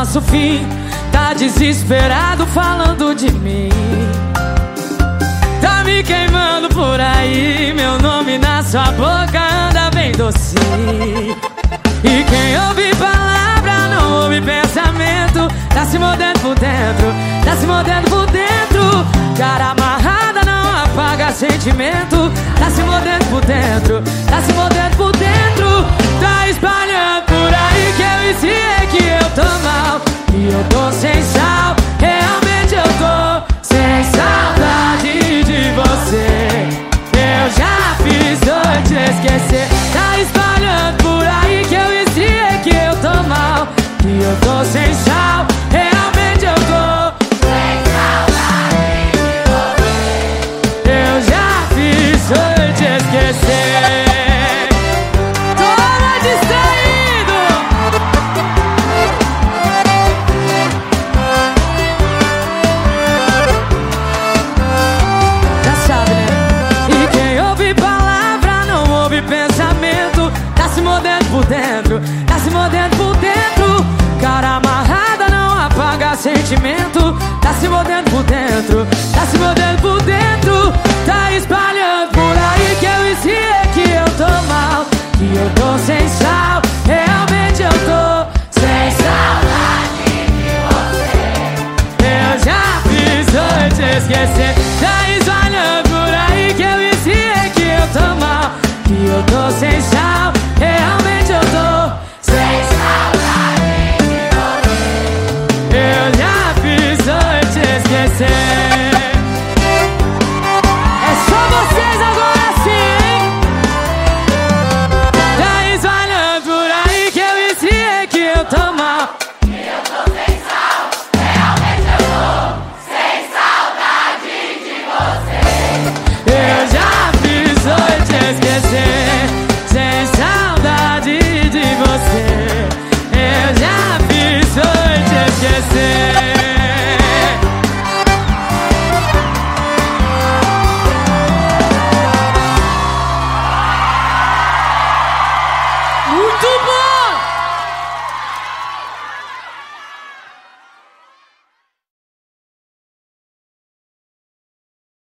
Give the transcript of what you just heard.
nosso fim. Tá desesperado falando de mim. Tá me queimando por aí. Meu nome na sua boca anda bem docinho. E quem ouve palavra não ouve pensamento. Tá se mordendo por dentro, tá se mordendo por dentro. Cara amarrada não apaga sentimento. Tá se mordendo por dentro, tá se E eu tô sem sal, realmente eu tô sem saudade de você. Eu já fiz dois te esquecer. Tá espalhando por aí que eu ensinei que eu tô mal. Que eu tô sem sal, realmente mordendo por dentro, tá se mordendo por dentro. Cara amarrada não apaga sentimento. Tá se mordendo por dentro, tá se mordendo por dentro. Tá espalhando por aí que eu ensinei que eu tô mal. Que eu tô sem sal, realmente eu tô sem saudade de você. Eu já fiz te esquecer. Tá espalhando por aí que eu ensinei que eu tô mal. Que eu tô sem sal, esquecer. É só vocês agora sim? Tá espalhando por aí que eu ensinei que eu tô. Deeper!